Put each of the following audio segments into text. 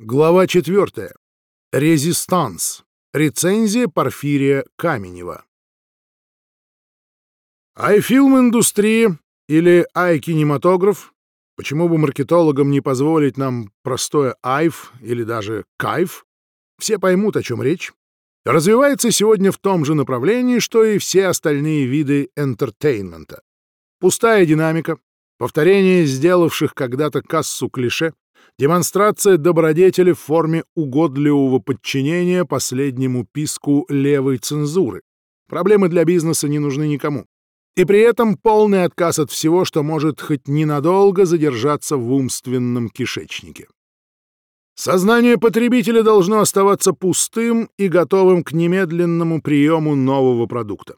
Глава 4. Резистанс. Рецензия Порфирия Каменева. Айфилм-индустрия или ай-кинематограф, почему бы маркетологам не позволить нам простое айф или даже кайф, все поймут, о чем речь, развивается сегодня в том же направлении, что и все остальные виды энтертейнмента. Пустая динамика, повторение сделавших когда-то кассу клише, Демонстрация добродетели в форме угодливого подчинения последнему писку левой цензуры. Проблемы для бизнеса не нужны никому. И при этом полный отказ от всего, что может хоть ненадолго задержаться в умственном кишечнике. Сознание потребителя должно оставаться пустым и готовым к немедленному приему нового продукта.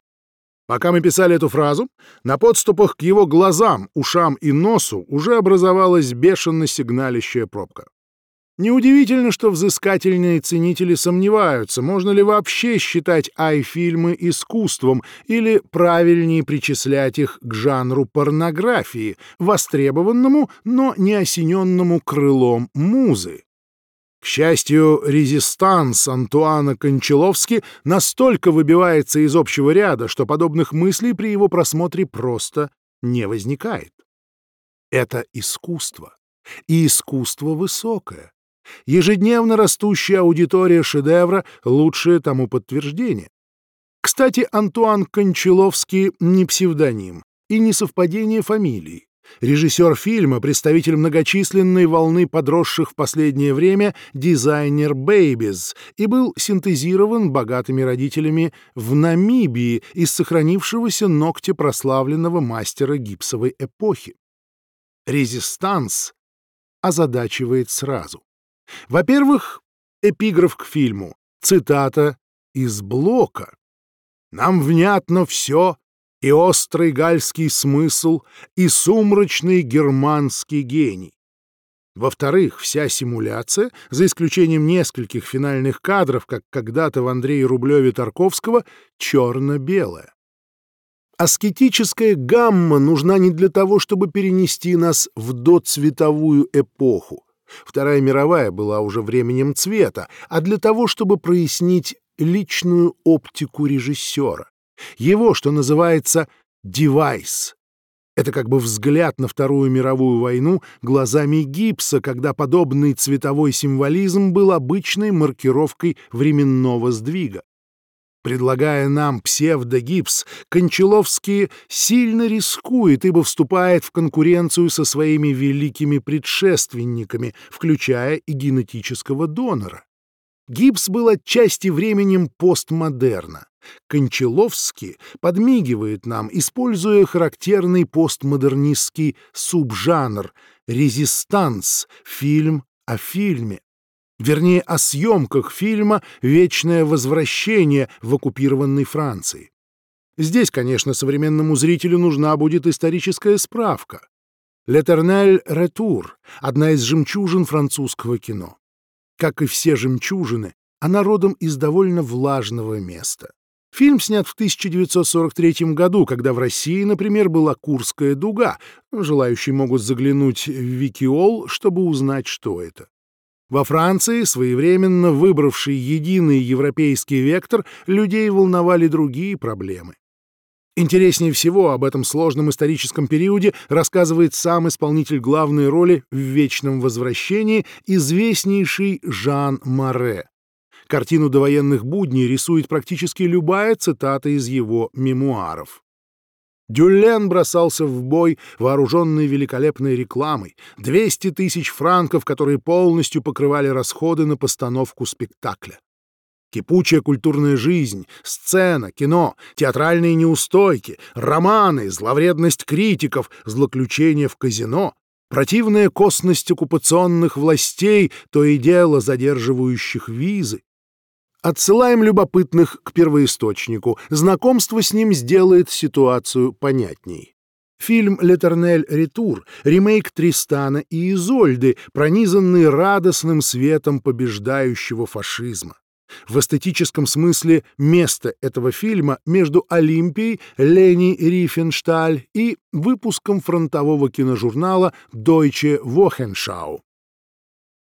Пока мы писали эту фразу, на подступах к его глазам, ушам и носу уже образовалась бешено сигналищая пробка. Неудивительно, что взыскательные ценители сомневаются, можно ли вообще считать ай-фильмы искусством или правильнее причислять их к жанру порнографии, востребованному, но не осененному крылом музы. К счастью, резистанс Антуана Кончаловски настолько выбивается из общего ряда, что подобных мыслей при его просмотре просто не возникает. Это искусство. И искусство высокое. Ежедневно растущая аудитория шедевра — лучшее тому подтверждение. Кстати, Антуан Кончаловский не псевдоним и не совпадение фамилий. Режиссер фильма, представитель многочисленной волны подросших в последнее время дизайнер «Бэйбиз» и был синтезирован богатыми родителями в Намибии из сохранившегося ногтя прославленного мастера гипсовой эпохи. «Резистанс» озадачивает сразу. Во-первых, эпиграф к фильму, цитата из блока. «Нам внятно все, и острый гальский смысл, и сумрачный германский гений. Во-вторых, вся симуляция, за исключением нескольких финальных кадров, как когда-то в Андрее Рублеве Тарковского, черно-белая. Аскетическая гамма нужна не для того, чтобы перенести нас в доцветовую эпоху. Вторая мировая была уже временем цвета, а для того, чтобы прояснить личную оптику режиссера. Его, что называется, девайс. Это как бы взгляд на Вторую мировую войну глазами гипса, когда подобный цветовой символизм был обычной маркировкой временного сдвига. Предлагая нам псевдогипс, Кончаловский сильно рискует, ибо вступает в конкуренцию со своими великими предшественниками, включая и генетического донора. Гипс был отчасти временем постмодерна. Кончаловский подмигивает нам, используя характерный постмодернистский субжанр «резистанс» — фильм о фильме. Вернее, о съемках фильма «Вечное возвращение» в оккупированной Франции. Здесь, конечно, современному зрителю нужна будет историческая справка. «Летернель Ретур» — одна из жемчужин французского кино. Как и все жемчужины, она родом из довольно влажного места. Фильм снят в 1943 году, когда в России, например, была Курская дуга. Желающие могут заглянуть в Викиол, чтобы узнать, что это. Во Франции, своевременно выбравший единый европейский вектор, людей волновали другие проблемы. Интереснее всего об этом сложном историческом периоде рассказывает сам исполнитель главной роли в «Вечном возвращении» известнейший Жан Маре. Картину довоенных будней рисует практически любая цитата из его мемуаров. Дюлен бросался в бой, вооруженный великолепной рекламой. 200 тысяч франков, которые полностью покрывали расходы на постановку спектакля. Кипучая культурная жизнь, сцена, кино, театральные неустойки, романы, зловредность критиков, злоключения в казино, противная косность оккупационных властей, то и дело задерживающих визы, Отсылаем любопытных к первоисточнику. Знакомство с ним сделает ситуацию понятней. Фильм «Летернель Ретур» — ремейк Тристана и Изольды, пронизанный радостным светом побеждающего фашизма. В эстетическом смысле место этого фильма между Олимпией, Лени Рифеншталь и выпуском фронтового киножурнала «Deutsche Wochenschau».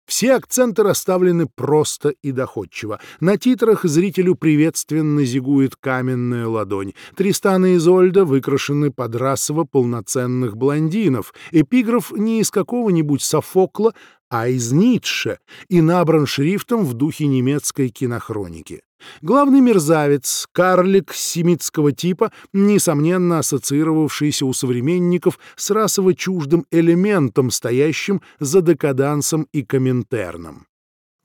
Все акценты расставлены просто и доходчиво. На титрах зрителю приветственно зигует каменная ладонь. Тристан и Изольда выкрашены под расово полноценных блондинов. Эпиграф не из какого-нибудь Софокла, а из Ницше и набран шрифтом в духе немецкой кинохроники. Главный мерзавец, карлик семитского типа, несомненно ассоциировавшийся у современников с расово чуждым элементом, стоящим за декадансом и коминтерном.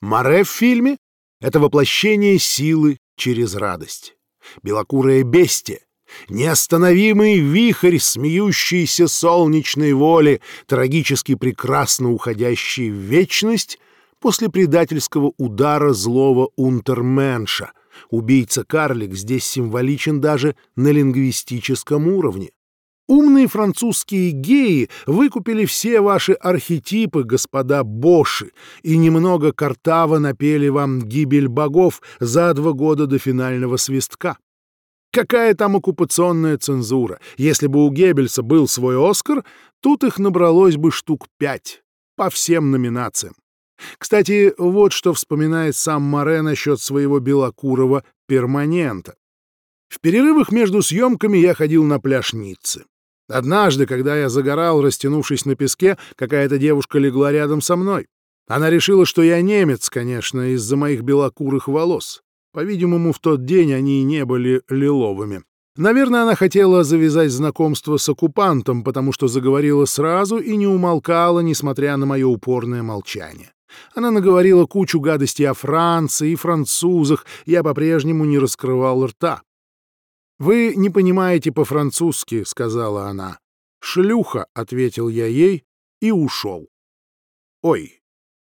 Море в фильме — это воплощение силы через радость. Белокурое бестие, неостановимый вихрь смеющейся солнечной воли, трагически прекрасно уходящий в вечность — после предательского удара злого унтерменша. Убийца-карлик здесь символичен даже на лингвистическом уровне. Умные французские геи выкупили все ваши архетипы, господа Боши, и немного картаво напели вам гибель богов за два года до финального свистка. Какая там оккупационная цензура? Если бы у Геббельса был свой «Оскар», тут их набралось бы штук пять по всем номинациям. Кстати, вот что вспоминает сам Море насчет своего белокурого перманента. В перерывах между съемками я ходил на пляж Ниццы. Однажды, когда я загорал, растянувшись на песке, какая-то девушка легла рядом со мной. Она решила, что я немец, конечно, из-за моих белокурых волос. По-видимому, в тот день они не были лиловыми. Наверное, она хотела завязать знакомство с оккупантом, потому что заговорила сразу и не умолкала, несмотря на мое упорное молчание. Она наговорила кучу гадостей о Франции и французах, я по-прежнему не раскрывал рта. «Вы не понимаете по-французски», — сказала она. «Шлюха», — ответил я ей и ушел. «Ой,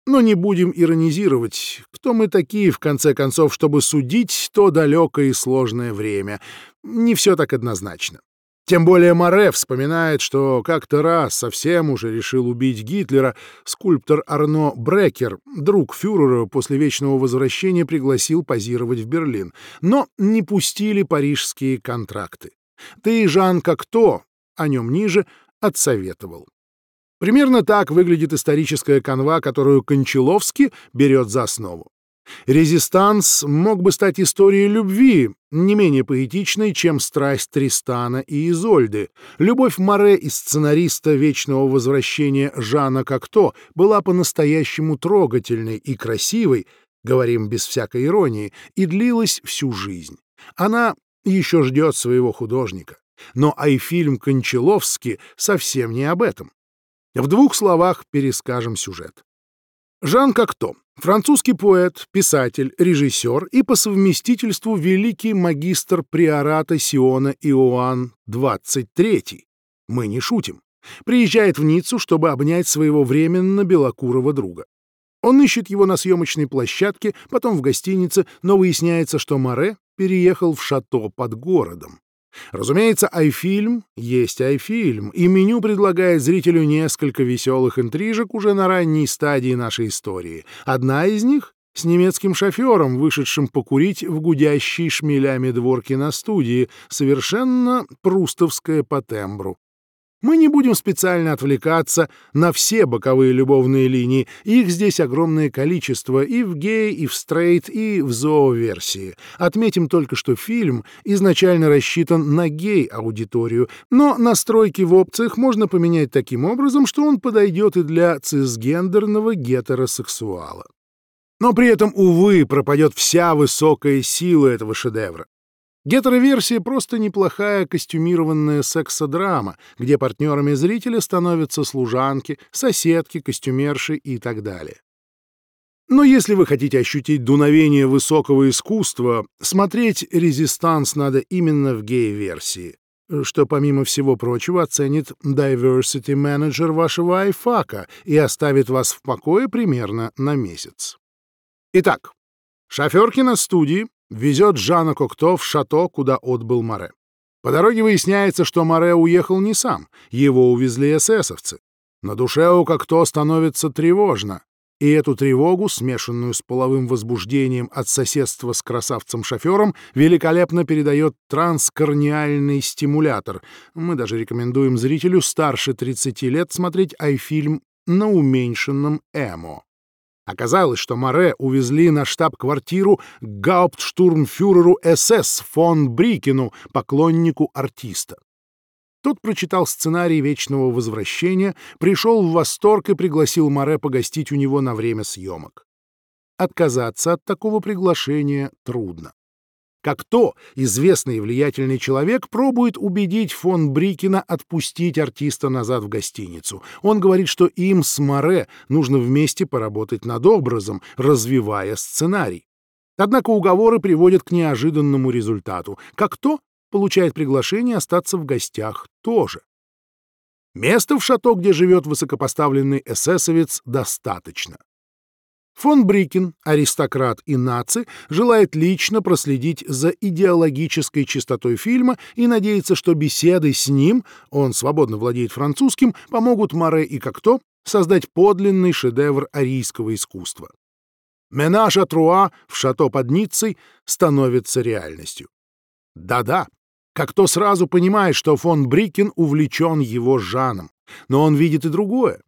но не будем иронизировать. Кто мы такие, в конце концов, чтобы судить то далекое и сложное время? Не все так однозначно. Тем более Море вспоминает, что как-то раз совсем уже решил убить Гитлера, скульптор Арно Брекер, друг фюрера, после вечного возвращения пригласил позировать в Берлин, но не пустили парижские контракты. Ты, Жан Кокто, о нем ниже, отсоветовал. Примерно так выглядит историческая канва, которую Кончаловский берет за основу. Резистанс мог бы стать историей любви, не менее поэтичной, чем страсть Тристана и Изольды. Любовь Море и сценариста «Вечного возвращения» Жана Кокто была по-настоящему трогательной и красивой, говорим без всякой иронии, и длилась всю жизнь. Она еще ждет своего художника. Но айфильм Кончаловский совсем не об этом. В двух словах перескажем сюжет. Жан Кокто — французский поэт, писатель, режиссер и по совместительству великий магистр приората Сиона Иоанн XXIII. Мы не шутим. Приезжает в Ниццу, чтобы обнять своего временно белокурого друга. Он ищет его на съемочной площадке, потом в гостинице, но выясняется, что Море переехал в шато под городом. Разумеется, айфильм есть айфильм, и меню предлагает зрителю несколько веселых интрижек уже на ранней стадии нашей истории. Одна из них — с немецким шофером, вышедшим покурить в гудящей шмелями дворке на студии, совершенно прустовская по тембру. Мы не будем специально отвлекаться на все боковые любовные линии, их здесь огромное количество и в гей, и в стрейт, и в зоо-версии. Отметим только, что фильм изначально рассчитан на гей-аудиторию, но настройки в опциях можно поменять таким образом, что он подойдет и для цисгендерного гетеросексуала. Но при этом, увы, пропадет вся высокая сила этого шедевра. Гетероверсия — просто неплохая костюмированная сексодрама, где партнерами зрителя становятся служанки, соседки, костюмерши и так далее. Но если вы хотите ощутить дуновение высокого искусства, смотреть «Резистанс» надо именно в гей-версии, что, помимо всего прочего, оценит diversity менеджер вашего айфака и оставит вас в покое примерно на месяц. Итак, шоферки на студии везет Жана Кокто в шато, куда отбыл Море. По дороге выясняется, что Море уехал не сам, его увезли эсэсовцы. На душе у Кокто становится тревожно, и эту тревогу, смешанную с половым возбуждением от соседства с красавцем-шофером, великолепно передает транскорниальный стимулятор. Мы даже рекомендуем зрителю старше 30 лет смотреть айфильм на уменьшенном эмо. Оказалось, что Море увезли на штаб-квартиру гауптштурмфюреру СС фон Брикину, поклоннику артиста. Тот прочитал сценарий «Вечного возвращения», пришел в восторг и пригласил Море погостить у него на время съемок. Отказаться от такого приглашения трудно. Как то известный и влиятельный человек пробует убедить фон Брикина отпустить артиста назад в гостиницу. Он говорит, что им с Море нужно вместе поработать над образом, развивая сценарий. Однако уговоры приводят к неожиданному результату. Как то получает приглашение остаться в гостях тоже. Места в шато, где живет высокопоставленный эсэсовец, достаточно. Фон Брикин, аристократ и наци, желает лично проследить за идеологической чистотой фильма и надеется, что беседы с ним, он свободно владеет французским, помогут Море и Кокто создать подлинный шедевр арийского искусства. Менаж Атруа в шато под Ниццей становится реальностью. Да-да, как то сразу понимает, что фон Брикин увлечен его Жаном. Но он видит и другое.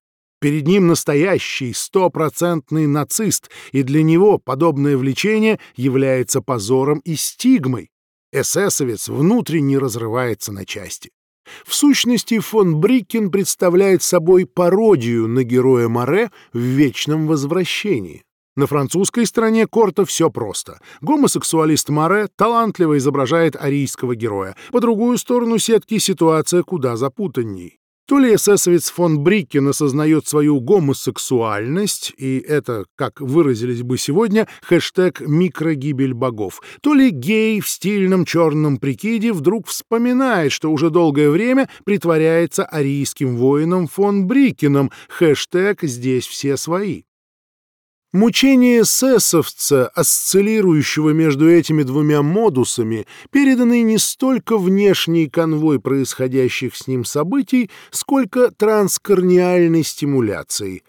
Перед ним настоящий стопроцентный нацист, и для него подобное влечение является позором и стигмой. Эсэсовец внутренне разрывается на части. В сущности, фон Брикин представляет собой пародию на героя Море в «Вечном возвращении». На французской стороне Корта все просто. Гомосексуалист Море талантливо изображает арийского героя. По другую сторону сетки ситуация куда запутанней. То ли эсэсовец фон Бриккен осознает свою гомосексуальность, и это, как выразились бы сегодня, хэштег «микрогибель богов», то ли гей в стильном черном прикиде вдруг вспоминает, что уже долгое время притворяется арийским воином фон Бриккеном, хэштег «здесь все свои». Мучения эсэсовца, осциллирующего между этими двумя модусами, переданы не столько внешней конвой происходящих с ним событий, сколько транскорниальной стимуляцией.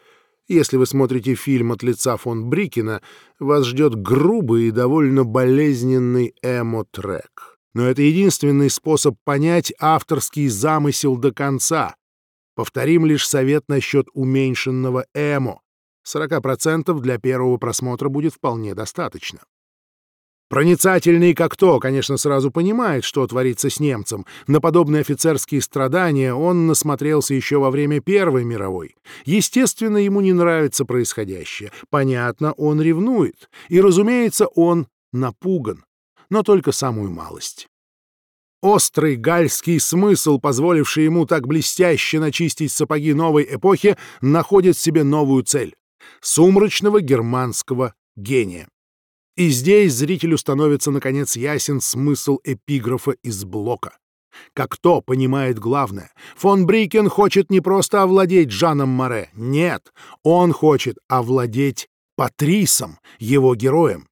Если вы смотрите фильм от лица фон Брикина, вас ждет грубый и довольно болезненный эмо-трек. Но это единственный способ понять авторский замысел до конца. Повторим лишь совет насчет уменьшенного эмо — 40% для первого просмотра будет вполне достаточно. Проницательный как то, конечно, сразу понимает, что творится с немцем. На подобные офицерские страдания он насмотрелся еще во время Первой мировой. Естественно, ему не нравится происходящее. Понятно, он ревнует. И, разумеется, он напуган. Но только самую малость. Острый гальский смысл, позволивший ему так блестяще начистить сапоги новой эпохи, находит себе новую цель сумрачного германского гения. И здесь зрителю становится, наконец, ясен смысл эпиграфа из блока. Как то понимает главное, фон Брикен хочет не просто овладеть Жаном Море, нет, он хочет овладеть Патрисом, его героем.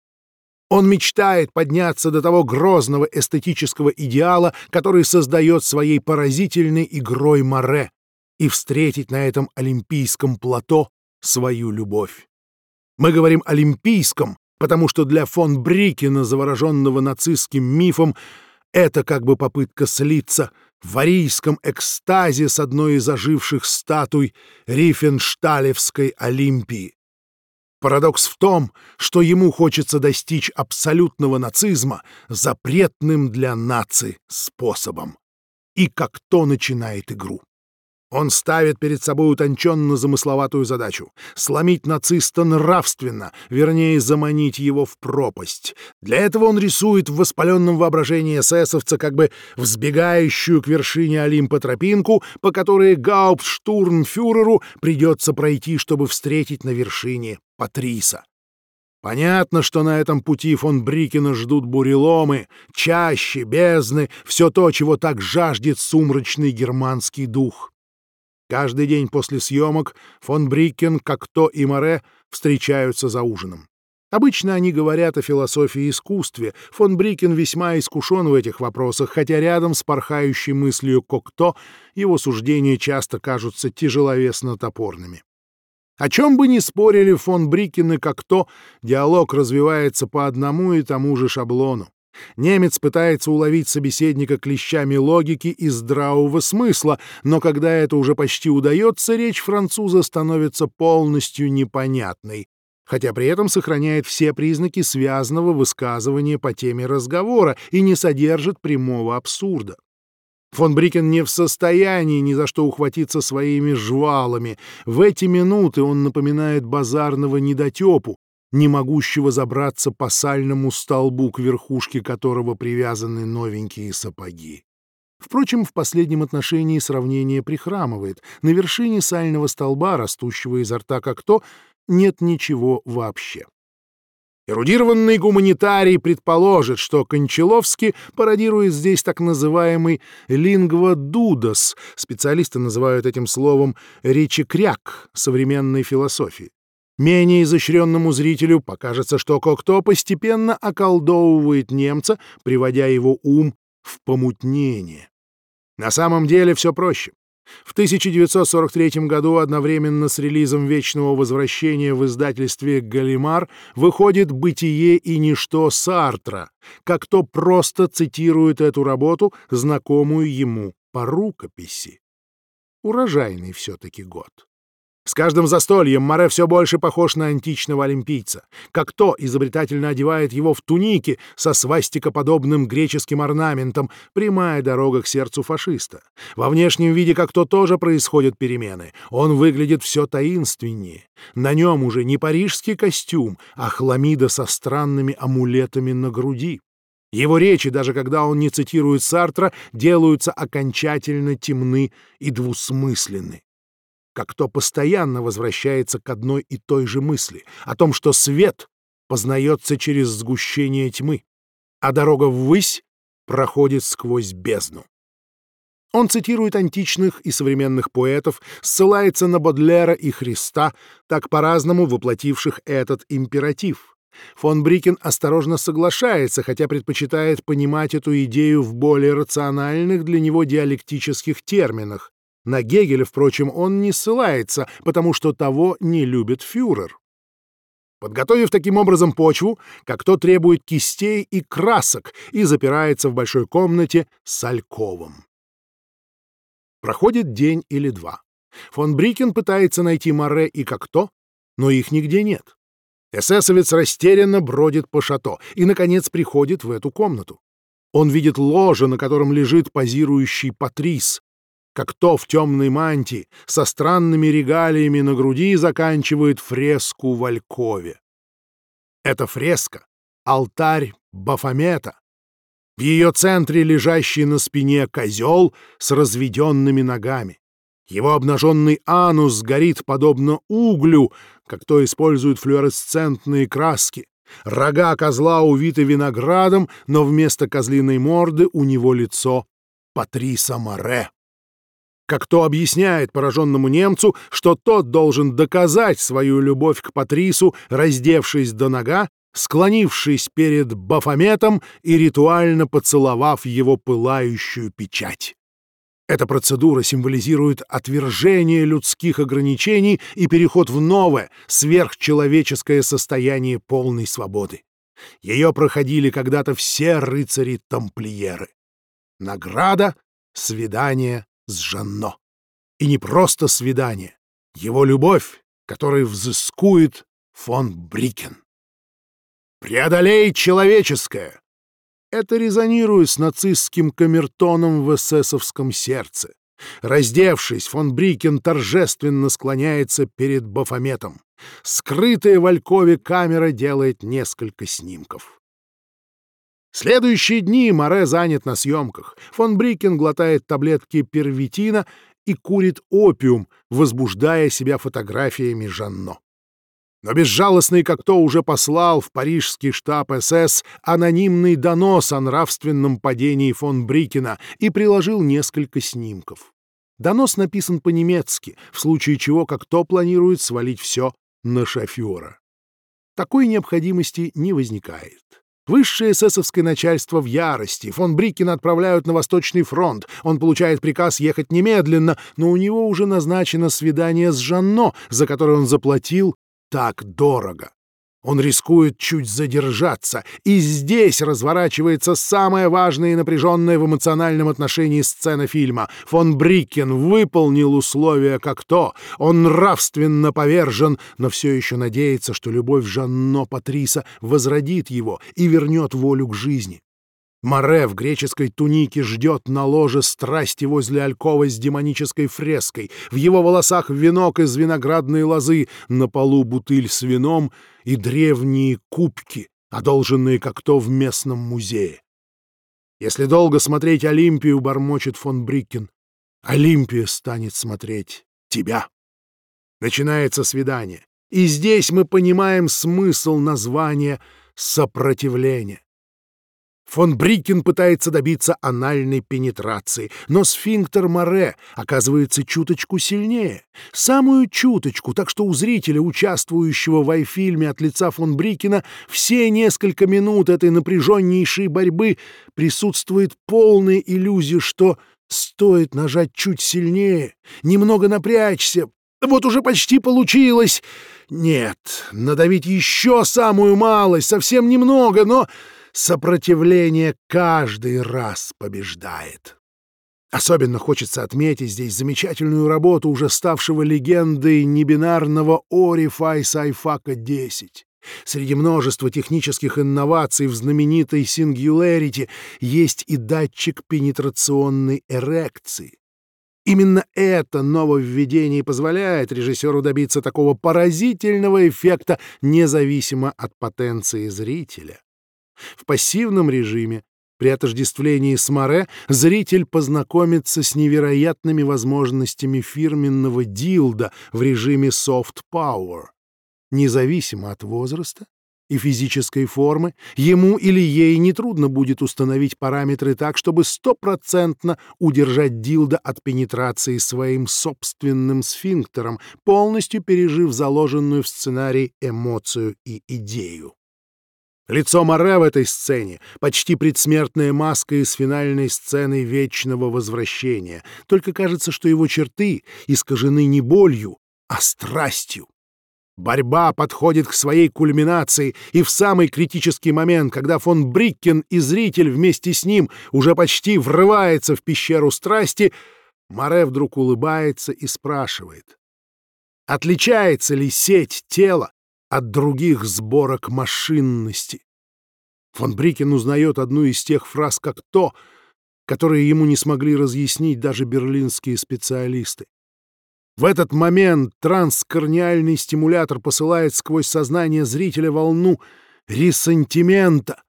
Он мечтает подняться до того грозного эстетического идеала, который создает своей поразительной игрой Море, и встретить на этом олимпийском плато свою любовь. Мы говорим «олимпийском», потому что для фон Брикена, завороженного нацистским мифом, это как бы попытка слиться в арийском экстазе с одной из оживших статуй Рифеншталевской Олимпии. Парадокс в том, что ему хочется достичь абсолютного нацизма запретным для нации способом. И как то начинает игру. Он ставит перед собой утонченно замысловатую задачу — сломить нациста нравственно, вернее, заманить его в пропасть. Для этого он рисует в воспаленном воображении эсэсовца как бы взбегающую к вершине Олимпа тропинку, по которой гауптштурмфюреру придется пройти, чтобы встретить на вершине Патриса. Понятно, что на этом пути фон Брикена ждут буреломы, чаще, бездны, все то, чего так жаждет сумрачный германский дух. Каждый день после съемок фон Брикен, как то и Море, встречаются за ужином. Обычно они говорят о философии и искусстве. Фон Брикен весьма искушен в этих вопросах, хотя рядом с порхающей мыслью Кокто его суждения часто кажутся тяжеловесно топорными. О чем бы ни спорили фон Брикен и Кокто, диалог развивается по одному и тому же шаблону. Немец пытается уловить собеседника клещами логики и здравого смысла, но когда это уже почти удается, речь француза становится полностью непонятной. хотя при этом сохраняет все признаки связанного высказывания по теме разговора и не содержит прямого абсурда. Фон Брикен не в состоянии ни за что ухватиться своими жвалами. В эти минуты он напоминает базарного недотепу, не могущего забраться по сальному столбу, к верхушке которого привязаны новенькие сапоги. Впрочем, в последнем отношении сравнение прихрамывает. На вершине сального столба, растущего изо рта как то, нет ничего вообще. Эрудированный гуманитарий предположит, что Кончаловский пародирует здесь так называемый лингводудос, специалисты называют этим словом речекряк современной философии. Менее изощренному зрителю покажется, что Кокто постепенно околдовывает немца, приводя его ум в помутнение. На самом деле все проще. В 1943 году одновременно с релизом «Вечного возвращения» в издательстве «Галимар» выходит «Бытие и ничто Сартра», как то просто цитирует эту работу, знакомую ему по рукописи. Урожайный все-таки год. С каждым застольем Море все больше похож на античного олимпийца. Как то изобретательно одевает его в туники со свастикоподобным греческим орнаментом, прямая дорога к сердцу фашиста. Во внешнем виде как то тоже происходят перемены. Он выглядит все таинственнее. На нем уже не парижский костюм, а хламида со странными амулетами на груди. Его речи, даже когда он не цитирует Сартра, делаются окончательно темны и двусмысленны как кто постоянно возвращается к одной и той же мысли о том, что свет познается через сгущение тьмы, а дорога ввысь проходит сквозь бездну. Он цитирует античных и современных поэтов, ссылается на Бодлера и Христа, так по-разному воплотивших этот императив. Фон Брикен осторожно соглашается, хотя предпочитает понимать эту идею в более рациональных для него диалектических терминах, на Гегеля, впрочем, он не ссылается, потому что того не любит фюрер. Подготовив таким образом почву, как то требует кистей и красок и запирается в большой комнате с Альковым. Проходит день или два. Фон Брикен пытается найти Море и Кокто, но их нигде нет. Эсэсовец растерянно бродит по шато и, наконец, приходит в эту комнату. Он видит ложе, на котором лежит позирующий Патрис, как то в темной мантии со странными регалиями на груди заканчивает фреску в Алькове. Эта фреска — алтарь Бафомета. В ее центре лежащий на спине козел с разведенными ногами. Его обнаженный анус горит подобно углю, как то используют флуоресцентные краски. Рога козла увиты виноградом, но вместо козлиной морды у него лицо Патриса Море как то объясняет пораженному немцу, что тот должен доказать свою любовь к Патрису, раздевшись до нога, склонившись перед Бафометом и ритуально поцеловав его пылающую печать. Эта процедура символизирует отвержение людских ограничений и переход в новое, сверхчеловеческое состояние полной свободы. Ее проходили когда-то все рыцари-тамплиеры. Награда, свидание, с Жанно. И не просто свидание, его любовь, которой взыскует фон Брикен. «Преодолей человеческое!» Это резонирует с нацистским камертоном в эсэсовском сердце. Раздевшись, фон Брикен торжественно склоняется перед Бафометом. Скрытая в Алькове камера делает несколько снимков. Следующие дни Море занят на съемках. Фон Брикен глотает таблетки первитина и курит опиум, возбуждая себя фотографиями Жанно. Но безжалостный как то уже послал в парижский штаб СС анонимный донос о нравственном падении фон Брикена и приложил несколько снимков. Донос написан по-немецки, в случае чего как то планирует свалить все на шофера. Такой необходимости не возникает. Высшее эсэсовское начальство в ярости. Фон Бриккена отправляют на Восточный фронт. Он получает приказ ехать немедленно, но у него уже назначено свидание с Жанно, за которое он заплатил так дорого. Он рискует чуть задержаться, и здесь разворачивается самая важная и напряженная в эмоциональном отношении сцена фильма. Фон Брикен выполнил условия как то, он нравственно повержен, но все еще надеется, что любовь Жанно Патриса возродит его и вернет волю к жизни. Море в греческой тунике ждет на ложе страсти возле Алькова с демонической фреской. В его волосах венок из виноградной лозы, на полу бутыль с вином и древние кубки, одолженные как то в местном музее. Если долго смотреть Олимпию, бормочет фон Бриккен, Олимпия станет смотреть тебя. Начинается свидание. И здесь мы понимаем смысл названия «сопротивление». Фон Брикен пытается добиться анальной пенетрации, но сфинктер Море оказывается чуточку сильнее. Самую чуточку, так что у зрителя, участвующего в айфильме от лица фон Брикена, все несколько минут этой напряженнейшей борьбы присутствует полная иллюзия, что стоит нажать чуть сильнее, немного напрячься. Вот уже почти получилось. Нет, надавить еще самую малость, совсем немного, но сопротивление каждый раз побеждает. Особенно хочется отметить здесь замечательную работу уже ставшего легендой небинарного Орифай Сайфака 10. Среди множества технических инноваций в знаменитой Singularity есть и датчик пенетрационной эрекции. Именно это нововведение позволяет режиссеру добиться такого поразительного эффекта независимо от потенции зрителя. В пассивном режиме при отождествлении с Море зритель познакомится с невероятными возможностями фирменного дилда в режиме soft power. Независимо от возраста и физической формы, ему или ей нетрудно будет установить параметры так, чтобы стопроцентно удержать дилда от пенетрации своим собственным сфинктером, полностью пережив заложенную в сценарий эмоцию и идею. Лицо Море в этой сцене — почти предсмертная маска из финальной сцены Вечного Возвращения. Только кажется, что его черты искажены не болью, а страстью. Борьба подходит к своей кульминации, и в самый критический момент, когда фон Бриккен и зритель вместе с ним уже почти врывается в пещеру страсти, Море вдруг улыбается и спрашивает, отличается ли сеть тела от других сборок машинности. Фон Брикен узнает одну из тех фраз как то, которые ему не смогли разъяснить даже берлинские специалисты. В этот момент транскорниальный стимулятор посылает сквозь сознание зрителя волну ресентимента,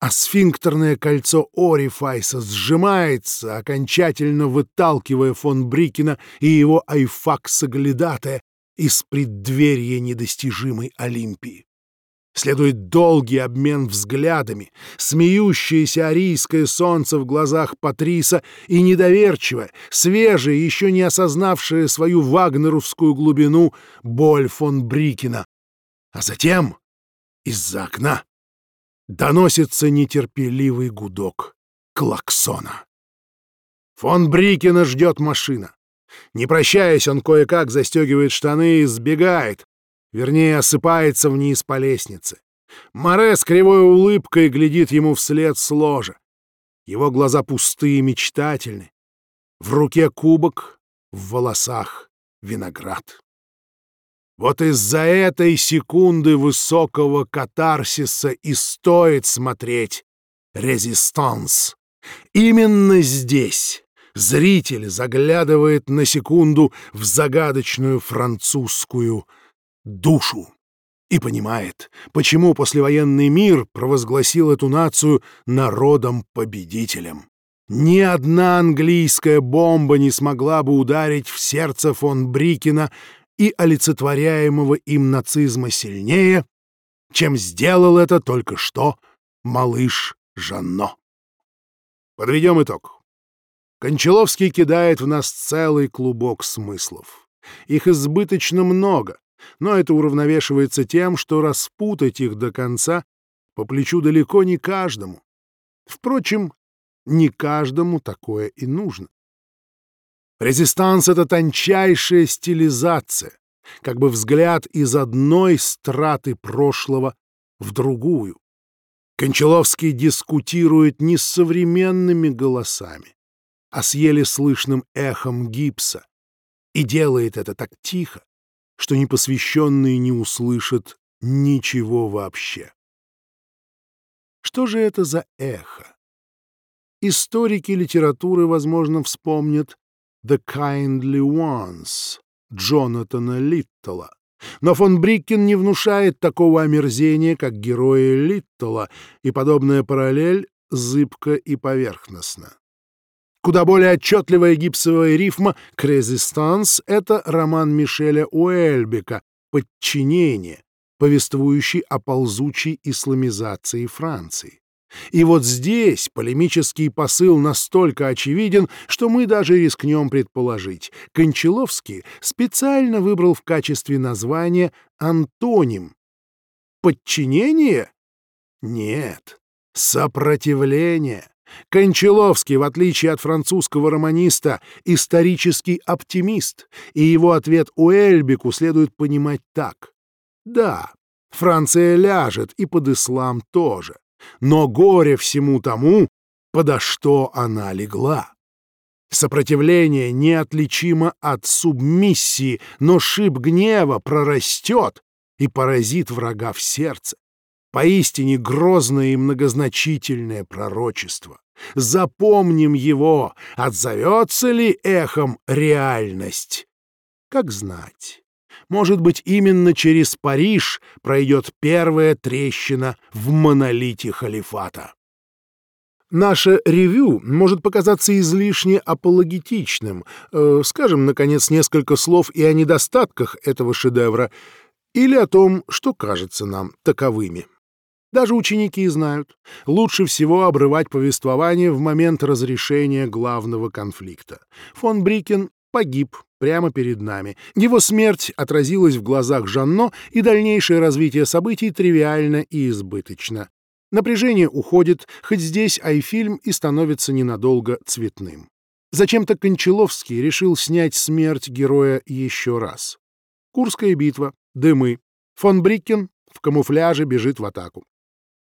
а сфинктерное кольцо Орифайса сжимается, окончательно выталкивая фон Брикена и его айфак-соглядатая из преддверия недостижимой Олимпии. Следует долгий обмен взглядами, смеющееся арийское солнце в глазах Патриса и недоверчивая, свежая, еще не осознавшая свою вагнеровскую глубину боль фон Брикина. А затем из-за окна доносится нетерпеливый гудок клаксона. Фон Брикина ждет машина. Не прощаясь, он кое-как застегивает штаны и сбегает, вернее, осыпается вниз по лестнице. Море с кривой улыбкой глядит ему вслед с ложа. Его глаза пустые и мечтательны. В руке кубок, в волосах виноград. Вот из-за этой секунды высокого катарсиса и стоит смотреть «Резистанс». Именно здесь, Зритель заглядывает на секунду в загадочную французскую душу и понимает, почему послевоенный мир провозгласил эту нацию народом-победителем. Ни одна английская бомба не смогла бы ударить в сердце фон Брикена и олицетворяемого им нацизма сильнее, чем сделал это только что малыш Жанно. Подведем итог. Кончаловский кидает в нас целый клубок смыслов. Их избыточно много, но это уравновешивается тем, что распутать их до конца по плечу далеко не каждому. Впрочем, не каждому такое и нужно. Резистанс — это тончайшая стилизация, как бы взгляд из одной страты прошлого в другую. Кончаловский дискутирует не с современными голосами, а с еле слышным эхом гипса, и делает это так тихо, что непосвященные не услышат ничего вообще. Что же это за эхо? Историки литературы, возможно, вспомнят «The Kindly Ones» Джонатана Литтла. Но фон Бриккен не внушает такого омерзения, как герои Литтла, и подобная параллель зыбка и поверхностна. Куда более отчетливая гипсовая рифма «Крезистанс» — это роман Мишеля Уэльбека «Подчинение», повествующий о ползучей исламизации Франции. И вот здесь полемический посыл настолько очевиден, что мы даже рискнем предположить. Кончаловский специально выбрал в качестве названия антоним. Подчинение? Нет. Сопротивление. Кончаловский, в отличие от французского романиста, исторический оптимист, и его ответ Уэльбеку следует понимать так. Да, Франция ляжет, и под ислам тоже. Но горе всему тому, подо что она легла. Сопротивление неотличимо от субмиссии, но шип гнева прорастет и поразит врага в сердце. Поистине грозное и многозначительное пророчество. Запомним его, отзовется ли эхом реальность? Как знать. Может быть, именно через Париж пройдет первая трещина в монолите халифата. Наше ревю может показаться излишне апологетичным. Э, скажем, наконец, несколько слов и о недостатках этого шедевра, или о том, что кажется нам таковыми. Даже ученики знают, лучше всего обрывать повествование в момент разрешения главного конфликта. Фон Брикен погиб прямо перед нами. Его смерть отразилась в глазах Жанно, и дальнейшее развитие событий тривиально и избыточно. Напряжение уходит, хоть здесь айфильм и становится ненадолго цветным. Зачем-то Кончаловский решил снять смерть героя еще раз. Курская битва, дымы. Фон Бриккен в камуфляже бежит в атаку.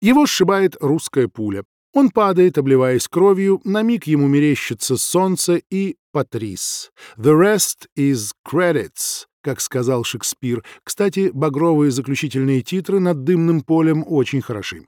Его сшибает русская пуля. Он падает, обливаясь кровью, на миг ему мерещится солнце и Патрис. «The rest is credits», как сказал Шекспир. Кстати, багровые заключительные титры над дымным полем очень хороши.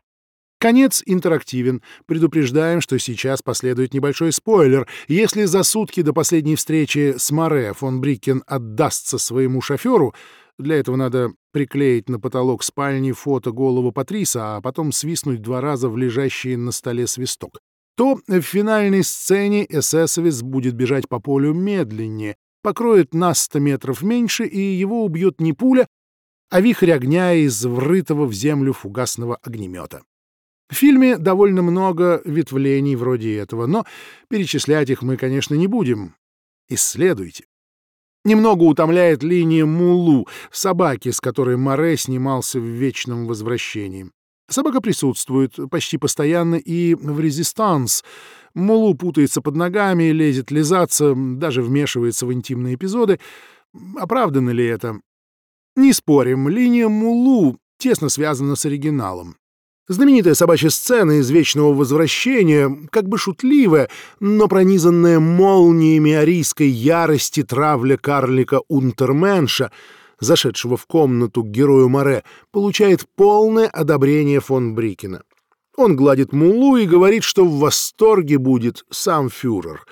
Конец интерактивен. Предупреждаем, что сейчас последует небольшой спойлер. Если за сутки до последней встречи с Море фон Брикен отдастся своему шоферу, для этого надо приклеить на потолок спальни фото голову Патриса, а потом свистнуть два раза в лежащий на столе свисток, то в финальной сцене эсэсовец будет бежать по полю медленнее, покроет на 100 метров меньше, и его убьет не пуля, а вихрь огня из врытого в землю фугасного огнемета. В фильме довольно много ветвлений вроде этого, но перечислять их мы, конечно, не будем. Исследуйте. Немного утомляет линия Мулу, собаки, с которой Море снимался в «Вечном возвращении». Собака присутствует почти постоянно и в «Резистанс». Мулу путается под ногами, лезет лизаться, даже вмешивается в интимные эпизоды. Оправдано ли это? Не спорим, линия Мулу тесно связана с оригиналом. Знаменитая собачья сцена из «Вечного возвращения», как бы шутливая, но пронизанная молниями арийской ярости травля карлика Унтерменша, зашедшего в комнату к герою Море, получает полное одобрение фон Брикена. Он гладит мулу и говорит, что в восторге будет сам фюрер.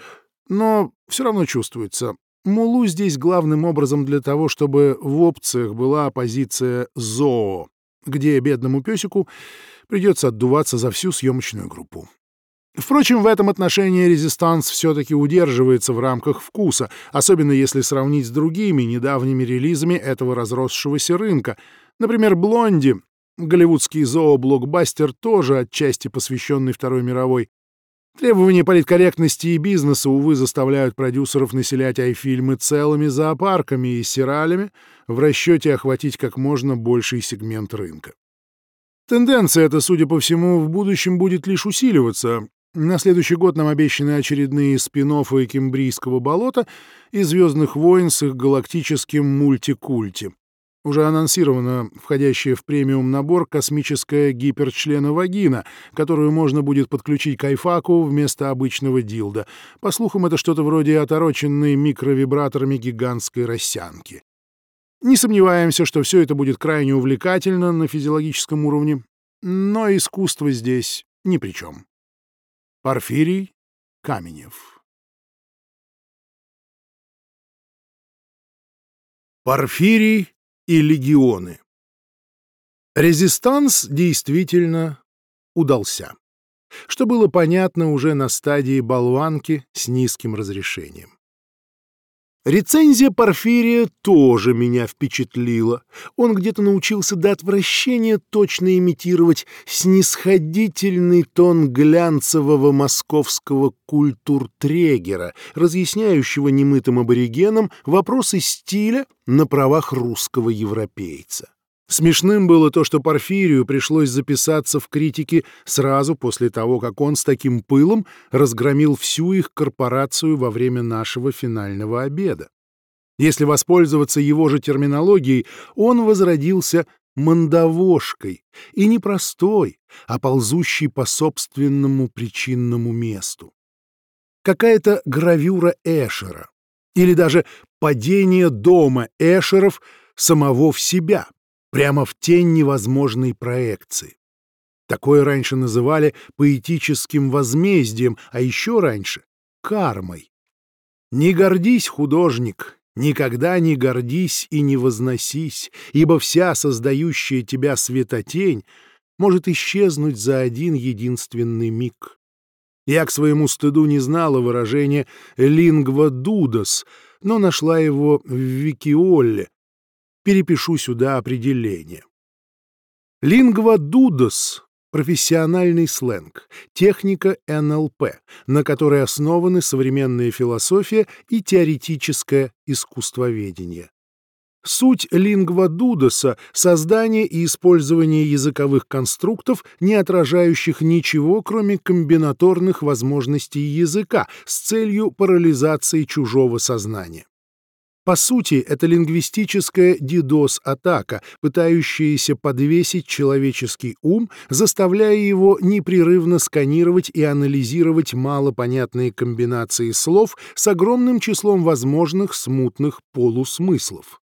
Но все равно чувствуется, мулу здесь главным образом для того, чтобы в опциях была оппозиция зоо, где бедному песику придется отдуваться за всю съемочную группу. Впрочем, в этом отношении резистанс все-таки удерживается в рамках вкуса, особенно если сравнить с другими недавними релизами этого разросшегося рынка. Например, «Блонди», голливудский зооблокбастер, тоже отчасти посвященный Второй мировой. Требования политкорректности и бизнеса, увы, заставляют продюсеров населять айфильмы целыми зоопарками и сиралями в расчете охватить как можно больший сегмент рынка. Тенденция эта, судя по всему, в будущем будет лишь усиливаться, На следующий год нам обещаны очередные спин Кембрийского болота и «Звездных войн» с их галактическим мультикульти. Уже анонсирована входящая в премиум набор космическая гиперчлена вагина, которую можно будет подключить к айфаку вместо обычного дилда. По слухам, это что-то вроде отороченной микровибраторами гигантской росянки. Не сомневаемся, что все это будет крайне увлекательно на физиологическом уровне, но искусство здесь ни при чем. Порфирий Каменев Порфирий и легионы Резистанс действительно удался, что было понятно уже на стадии болванки с низким разрешением. Рецензия Порфирия тоже меня впечатлила. Он где-то научился до отвращения точно имитировать снисходительный тон глянцевого московского культуртрегера, разъясняющего немытым аборигенам вопросы стиля на правах русского европейца. Смешным было то, что Порфирию пришлось записаться в критике сразу после того, как он с таким пылом разгромил всю их корпорацию во время нашего финального обеда. Если воспользоваться его же терминологией, он возродился мандавошкой, и не простой, а ползущий по собственному причинному месту. Какая-то гравюра Эшера, или даже падение дома Эшеров самого в себя — прямо в тень невозможной проекции. Такое раньше называли поэтическим возмездием, а еще раньше — кармой. Не гордись, художник, никогда не гордись и не возносись, ибо вся создающая тебя светотень может исчезнуть за один единственный миг. Я к своему стыду не знала выражения «лингва дудос», но нашла его в Викиолле, перепишу сюда определение. Лингва дудос — профессиональный сленг, техника НЛП, на которой основаны современная философия и теоретическое искусствоведение. Суть лингва дудоса — создание и использование языковых конструктов, не отражающих ничего, кроме комбинаторных возможностей языка, с целью парализации чужого сознания. По сути, это лингвистическая DDoS-атака, пытающаяся подвесить человеческий ум, заставляя его непрерывно сканировать и анализировать малопонятные комбинации слов с огромным числом возможных смутных полусмыслов.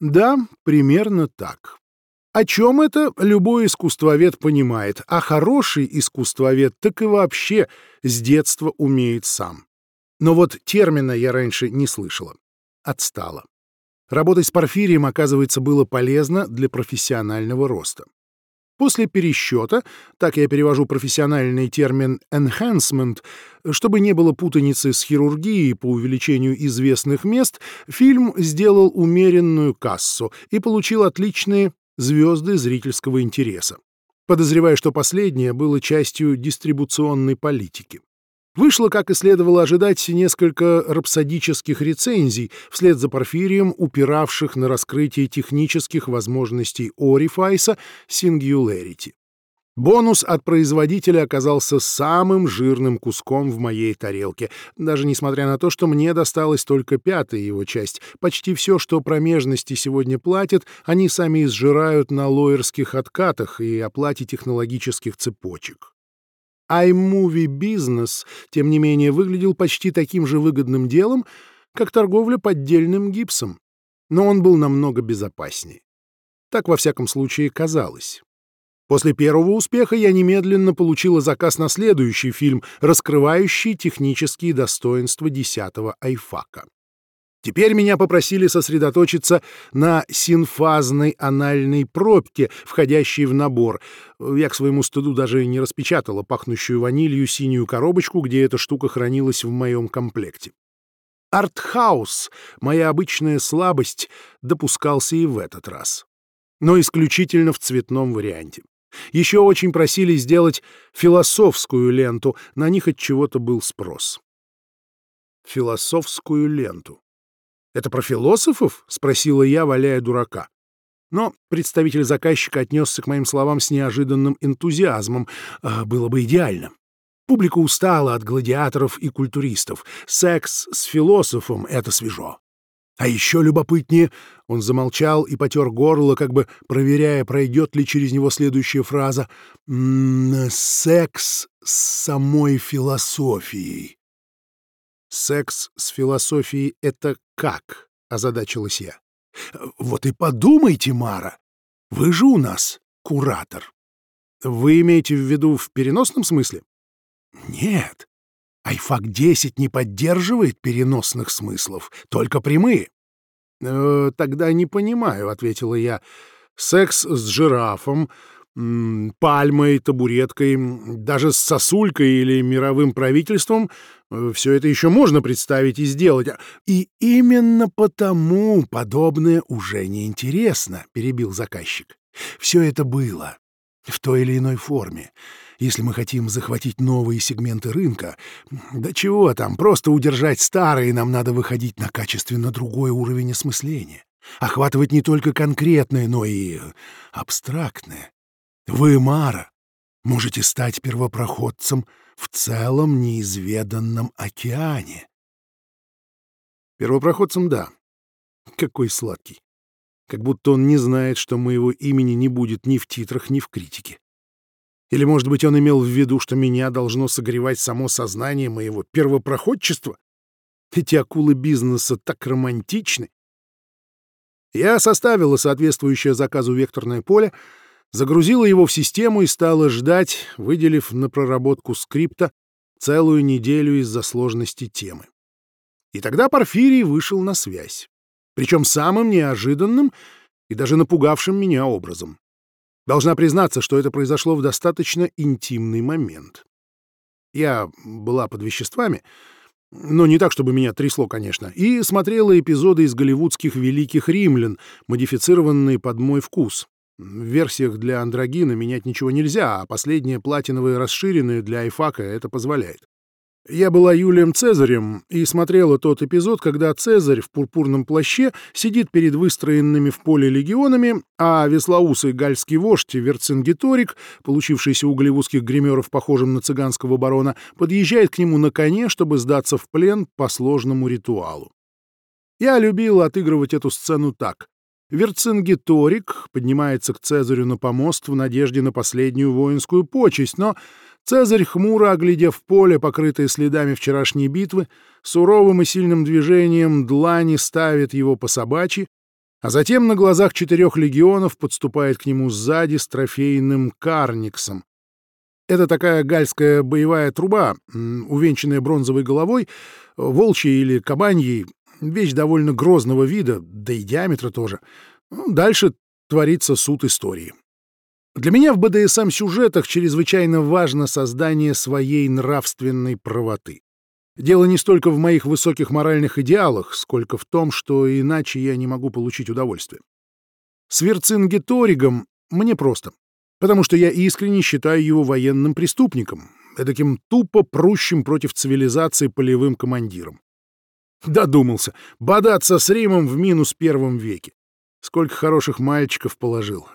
Да, примерно так. О чем это, любой искусствовед понимает, а хороший искусствовед так и вообще с детства умеет сам. Но вот термина я раньше не слышала отстала. Работать с порфирием, оказывается, было полезно для профессионального роста. После пересчета, так я перевожу профессиональный термин «enhancement», чтобы не было путаницы с хирургией по увеличению известных мест, фильм сделал умеренную кассу и получил отличные звезды зрительского интереса. Подозреваю, что последнее было частью дистрибуционной политики. Вышло, как и следовало ожидать, несколько рапсодических рецензий, вслед за Порфирием, упиравших на раскрытие технических возможностей Орифайса Singularity. Бонус от производителя оказался самым жирным куском в моей тарелке, даже несмотря на то, что мне досталась только пятая его часть. Почти все, что промежности сегодня платят, они сами изжирают на лоерских откатах и оплате технологических цепочек iMovie бизнес, тем не менее, выглядел почти таким же выгодным делом, как торговля поддельным гипсом, но он был намного безопаснее. Так, во всяком случае, казалось. После первого успеха я немедленно получила заказ на следующий фильм, раскрывающий технические достоинства десятого айфака. Теперь меня попросили сосредоточиться на синфазной анальной пробке, входящей в набор. Я к своему стыду даже не распечатала пахнущую ванилью синюю коробочку, где эта штука хранилась в моем комплекте. Артхаус, моя обычная слабость, допускался и в этот раз. Но исключительно в цветном варианте. Еще очень просили сделать философскую ленту, на них от чего-то был спрос. Философскую ленту. «Это про философов?» — спросила я, валяя дурака. Но представитель заказчика отнесся к моим словам с неожиданным энтузиазмом. А, было бы идеально. Публика устала от гладиаторов и культуристов. Секс с философом — это свежо. А еще любопытнее, он замолчал и потер горло, как бы проверяя, пройдет ли через него следующая фраза «М -м, «секс с самой философией». «Секс с философией — это как?» — озадачилась я. «Вот и подумайте, Мара, вы же у нас куратор». «Вы имеете в виду в переносном смысле?» «Нет, Айфак-10 не поддерживает переносных смыслов, только прямые. «Э, «Тогда не понимаю», — ответила я. «Секс с жирафом, пальмой, табуреткой, даже с сосулькой или мировым правительством все это еще можно представить и сделать. И именно потому подобное уже неинтересно», — перебил заказчик. «Все это было в той или иной форме. Если мы хотим захватить новые сегменты рынка, да чего там, просто удержать старые нам надо выходить на качественно другой уровень осмысления. Охватывать не только конкретное, но и абстрактное. Вы, Мара, можете стать первопроходцем в целом неизведанном океане. Первопроходцем — да. Какой сладкий. Как будто он не знает, что моего имени не будет ни в титрах, ни в критике. Или, может быть, он имел в виду, что меня должно согревать само сознание моего первопроходчества? Эти акулы бизнеса так романтичны. Я составила соответствующее заказу векторное поле, загрузила его в систему и стала ждать, выделив на проработку скрипта целую неделю из-за сложности темы. И тогда Порфирий вышел на связь. Причем самым неожиданным и даже напугавшим меня образом. Должна признаться, что это произошло в достаточно интимный момент. Я была под веществами, но не так, чтобы меня трясло, конечно, и смотрела эпизоды из голливудских «Великих римлян», модифицированные под мой вкус. В версиях для андрогина менять ничего нельзя, а последние платиновые расширенные для айфака это позволяет. Я была Юлием Цезарем и смотрела тот эпизод, когда Цезарь в пурпурном плаще сидит перед выстроенными в поле легионами, а веслоусый гальский вождь Верцингеторик, получившийся у голливудских гримеров похожим на цыганского барона, подъезжает к нему на коне, чтобы сдаться в плен по сложному ритуалу. Я любил отыгрывать эту сцену так. Верцингеторик поднимается к Цезарю на помост в надежде на последнюю воинскую почесть, но Цезарь, хмуро оглядев поле, покрытое следами вчерашней битвы, суровым и сильным движением длани ставит его по собачьи, а затем на глазах четырех легионов подступает к нему сзади с трофейным карниксом. Это такая гальская боевая труба, увенчанная бронзовой головой, волчьей или кабаньей, вещь довольно грозного вида, да и диаметра тоже. Ну, дальше творится суд истории. Для меня в БДСМ-сюжетах чрезвычайно важно создание своей нравственной правоты. Дело не столько в моих высоких моральных идеалах, сколько в том, что иначе я не могу получить удовольствие. С Верцингеторигом мне просто, потому что я искренне считаю его военным преступником, таким тупо прущим против цивилизации полевым командиром. Додумался, бодаться с Римом в минус первом веке. Сколько хороших мальчиков положил.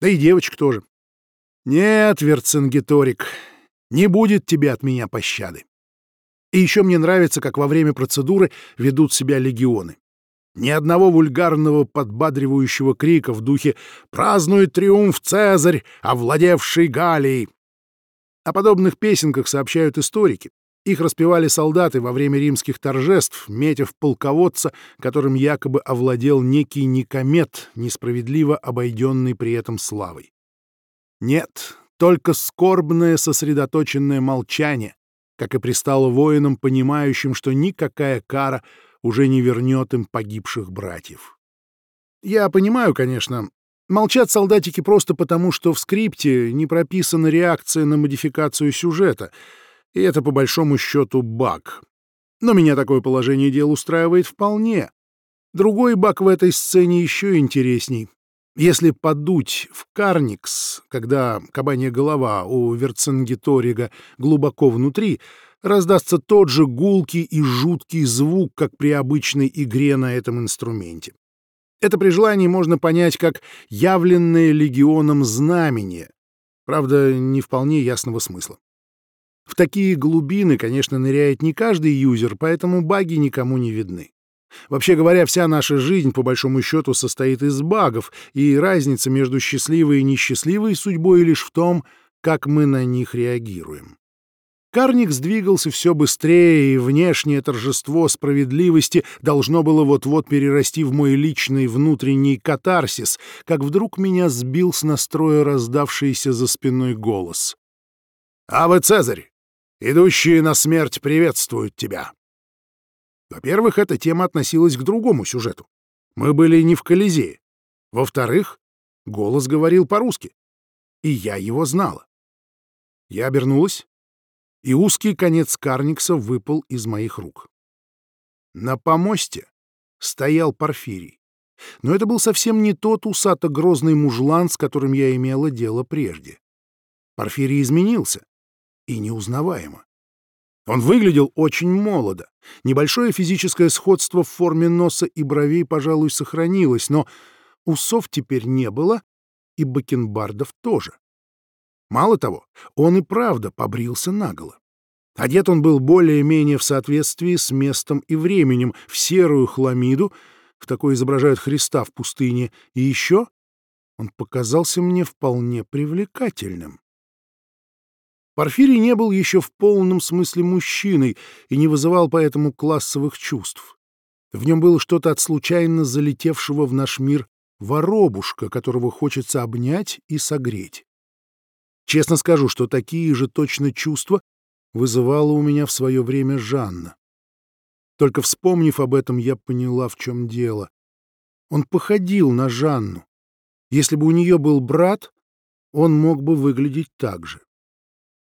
Да и девочек тоже. Нет, Верцингеторик, не будет тебе от меня пощады. И еще мне нравится, как во время процедуры ведут себя легионы. Ни одного вульгарного подбадривающего крика в духе «Празднует триумф Цезарь, овладевший Галией!» О подобных песенках сообщают историки. Их распевали солдаты во время римских торжеств, метя в полководца, которым якобы овладел некий Никомет, несправедливо обойденный при этом славой. Нет, только скорбное сосредоточенное молчание, как и пристало воинам, понимающим, что никакая кара уже не вернет им погибших братьев. Я понимаю, конечно, молчат солдатики просто потому, что в скрипте не прописана реакция на модификацию сюжета — и это, по большому счету, баг. Но меня такое положение дел устраивает вполне. Другой баг в этой сцене еще интересней. Если подуть в карникс, когда кабанья голова у Верцингеторига глубоко внутри, раздастся тот же гулкий и жуткий звук, как при обычной игре на этом инструменте. Это при желании можно понять как явленное легионом знамение, правда, не вполне ясного смысла. В такие глубины, конечно, ныряет не каждый юзер, поэтому баги никому не видны. Вообще говоря, вся наша жизнь, по большому счету, состоит из багов, и разница между счастливой и несчастливой судьбой лишь в том, как мы на них реагируем. Карник сдвигался все быстрее, и внешнее торжество справедливости должно было вот-вот перерасти в мой личный внутренний катарсис, как вдруг меня сбил с настроя раздавшийся за спиной голос. «А вы, Цезарь, идущие на смерть приветствуют тебя!» Во-первых, эта тема относилась к другому сюжету. Мы были не в Колизее. Во-вторых, голос говорил по-русски. И я его знала. Я обернулась, и узкий конец Карникса выпал из моих рук. На помосте стоял Порфирий. Но это был совсем не тот усато-грозный мужлан, с которым я имела дело прежде. Порфирий изменился и неузнаваемо. Он выглядел очень молодо. Небольшое физическое сходство в форме носа и бровей, пожалуй, сохранилось, но усов теперь не было, и бакенбардов тоже. Мало того, он и правда побрился наголо. Одет он был более-менее в соответствии с местом и временем, в серую хламиду, в такой изображают Христа в пустыне, и еще он показался мне вполне привлекательным. Порфирий не был еще в полном смысле мужчиной и не вызывал поэтому классовых чувств. В нем было что-то от случайно залетевшего в наш мир воробушка, которого хочется обнять и согреть. Честно скажу, что такие же точно чувства вызывала у меня в свое время Жанна. Только вспомнив об этом, я поняла, в чем дело. Он походил на Жанну. Если бы у нее был брат, он мог бы выглядеть так же.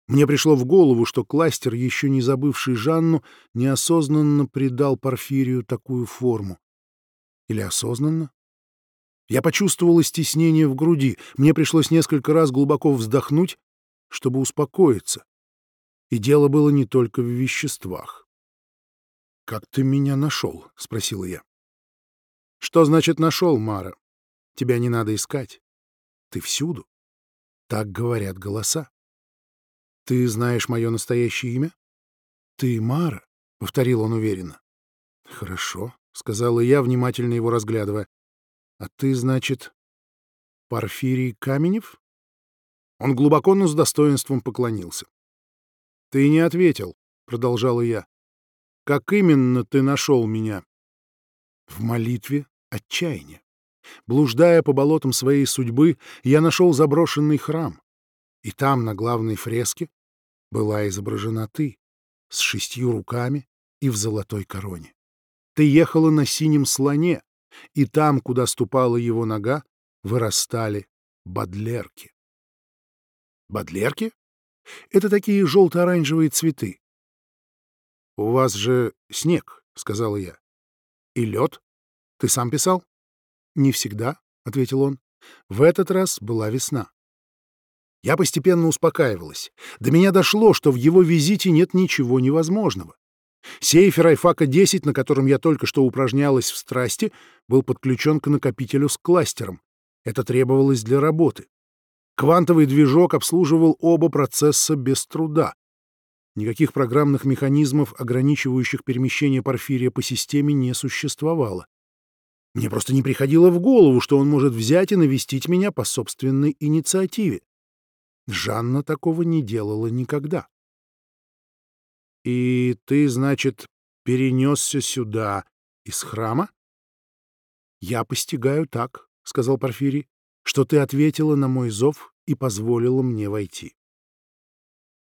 Мне пришло в голову, что кластер, еще не забывший Жанну, неосознанно придал Порфирию такую форму. Или осознанно? Я почувствовала стеснение в груди. Мне пришлось несколько раз глубоко вздохнуть, чтобы успокоиться. И дело было не только в веществах. «Как ты меня нашел?» — спросила я. «Что значит нашел, Мара? Тебя не надо искать. Ты всюду. Так говорят голоса. «Ты знаешь мое настоящее имя?» «Ты Мара», — повторил он уверенно. «Хорошо», — сказала я, внимательно его разглядывая. «А ты, значит, Порфирий Каменев?» Он глубоко, но с достоинством поклонился. «Ты не ответил», — продолжала я. «Как именно ты нашел меня?» В молитве отчаяния. Блуждая по болотам своей судьбы, я нашел заброшенный храм. И там, на главной фреске, была изображена ты с шестью руками и в золотой короне. Ты ехала на синем слоне, и там, куда ступала его нога, вырастали бадлерки. Бадлерки? Это такие желто-оранжевые цветы. — У вас же снег, — сказала я. — И лед? Ты сам писал? — Не всегда, — ответил он. В этот раз была весна. Я постепенно успокаивалась. До меня дошло, что в его визите нет ничего невозможного. Сейф Райфака-10, на котором я только что упражнялась в страсти, был подключен к накопителю с кластером. Это требовалось для работы. Квантовый движок обслуживал оба процесса без труда. Никаких программных механизмов, ограничивающих перемещение порфирия по системе, не существовало. Мне просто не приходило в голову, что он может взять и навестить меня по собственной инициативе. Жанна такого не делала никогда. «И ты, значит, перенесся сюда из храма?» «Я постигаю так», — сказал Порфирий, «что ты ответила на мой зов и позволила мне войти».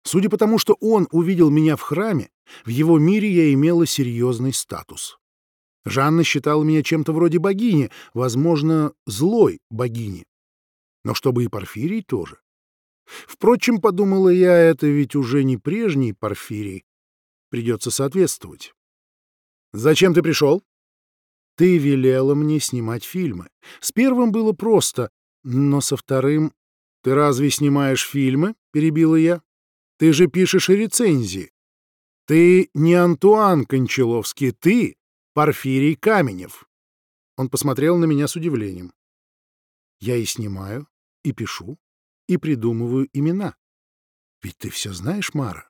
Судя по тому, что он увидел меня в храме, в его мире я имела серьезный статус. Жанна считала меня чем-то вроде богини, возможно, злой богини. Но чтобы и Порфирий тоже. Впрочем, подумала я, это ведь уже не прежний Порфирий. Придется соответствовать. «Зачем ты пришел?» «Ты велела мне снимать фильмы. С первым было просто, но со вторым...» «Ты разве снимаешь фильмы?» — перебила я. «Ты же пишешь и рецензии. Ты не Антуан Кончаловский, ты Порфирий Каменев». Он посмотрел на меня с удивлением. «Я и снимаю, и пишу, и придумываю имена. Ведь ты все знаешь, Мара.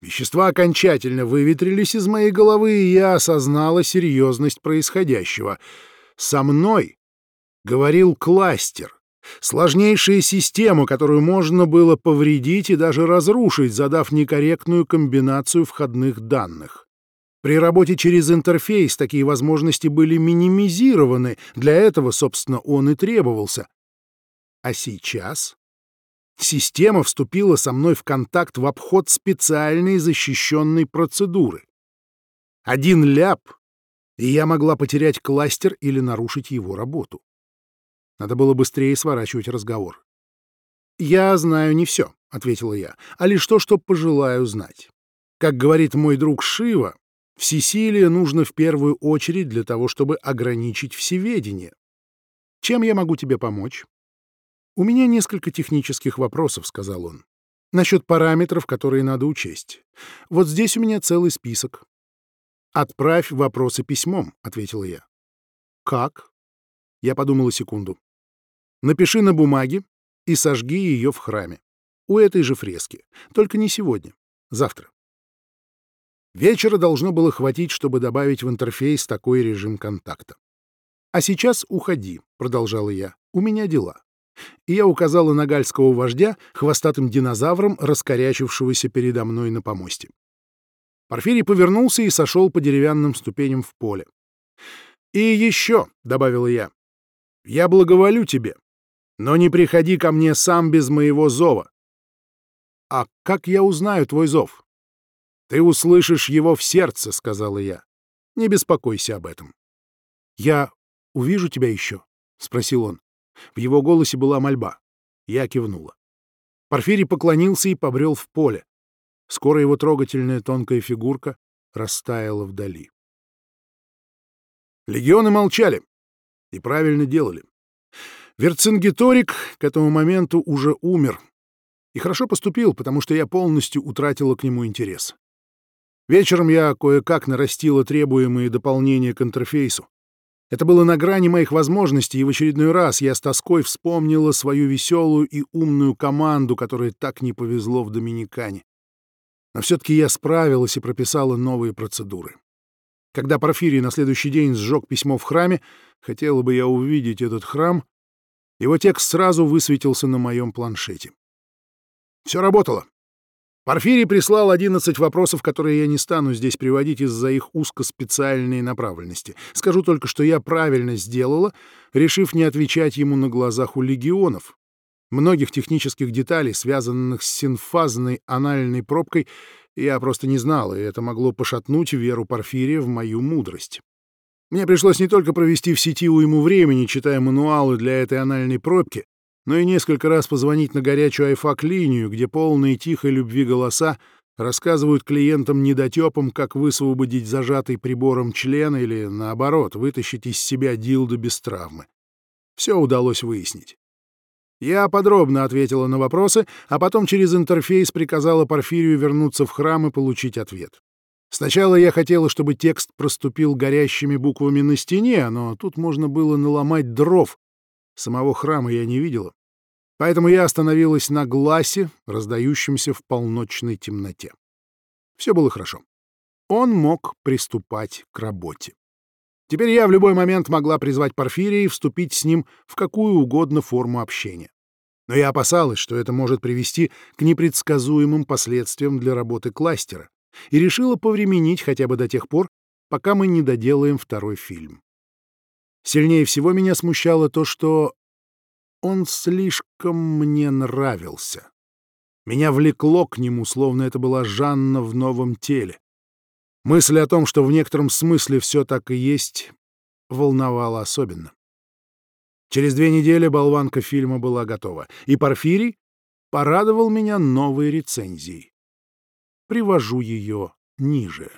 Вещества окончательно выветрились из моей головы, и я осознала серьезность происходящего. Со мной говорил кластер. Сложнейшая система, которую можно было повредить и даже разрушить, задав некорректную комбинацию входных данных. При работе через интерфейс такие возможности были минимизированы, для этого, собственно, он и требовался. А сейчас система вступила со мной в контакт в обход специальной защищенной процедуры. Один ляп, и я могла потерять кластер или нарушить его работу. Надо было быстрее сворачивать разговор. «Я знаю не все», — ответила я, — «а лишь то, что пожелаю знать. Как говорит мой друг Шива, всесилие нужно в первую очередь для того, чтобы ограничить всеведение. Чем я могу тебе помочь?» «У меня несколько технических вопросов», — сказал он. «Насчет параметров, которые надо учесть. Вот здесь у меня целый список». «Отправь вопросы письмом», — ответила я. «Как?» Я подумала секунду. Напиши на бумаге и сожги ее в храме. У этой же фрески. Только не сегодня. Завтра. Вечера должно было хватить, чтобы добавить в интерфейс такой режим контакта. «А сейчас уходи», — продолжала я. «У меня дела». И я указала на гальского вождя, хвостатым динозавром, раскорячившегося передо мной на помосте. Порфирий повернулся и сошел по деревянным ступеням в поле. «И еще», — добавила я, — «я благоволю тебе. Но не приходи ко мне сам без моего зова. А как я узнаю твой зов? Ты услышишь его в сердце, сказала я. Не беспокойся об этом. Я увижу тебя еще? спросил он. В его голосе была мольба. Я кивнула. Порфирий поклонился и побрел в поле. Скоро его трогательная тонкая фигурка растаяла вдали. Легионы молчали и правильно делали. Верцингеторик к этому моменту уже умер. И хорошо поступил, потому что я полностью утратила к нему интерес. Вечером я кое-как нарастила требуемые дополнения к интерфейсу. Это было на грани моих возможностей, и в очередной раз я с тоской вспомнила свою веселую и умную команду, которой так не повезло в Доминикане. Но все-таки я справилась и прописала новые процедуры. Когда Порфирий на следующий день сжег письмо в храме, хотела бы я увидеть этот храм, его текст сразу высветился на моем планшете. Все работало. Порфирий прислал 11 вопросов, которые я не стану здесь приводить из-за их узкоспециальной направленности. Скажу только, что я правильно сделала, решив не отвечать ему на глазах у легионов. Многих технических деталей, связанных с синфазной анальной пробкой, я просто не знал, и это могло пошатнуть веру Порфирия в мою мудрость. Мне пришлось не только провести в сети уйму времени, читая мануалы для этой анальной пробки, но и несколько раз позвонить на горячую айфак-линию, где полные тихой любви голоса рассказывают клиентам недотепам, как высвободить зажатый прибором член или, наоборот, вытащить из себя дилду без травмы. Все удалось выяснить. Я подробно ответила на вопросы, а потом через интерфейс приказала Порфирию вернуться в храм и получить ответ. Сначала я хотела, чтобы текст проступил горящими буквами на стене, но тут можно было наломать дров. Самого храма я не видела. Поэтому я остановилась на гласе, раздающемся в полночной темноте. Все было хорошо. Он мог приступать к работе. Теперь я в любой момент могла призвать Порфирия и вступить с ним в какую угодно форму общения. Но я опасалась, что это может привести к непредсказуемым последствиям для работы кластера, и решила повременить хотя бы до тех пор, пока мы не доделаем второй фильм. Сильнее всего меня смущало то, что он слишком мне нравился. Меня влекло к нему, словно это была Жанна в новом теле. Мысль о том, что в некотором смысле все так и есть, волновала особенно. Через две недели болванка фильма была готова, и Порфирий порадовал меня новой рецензией привожу ее ниже.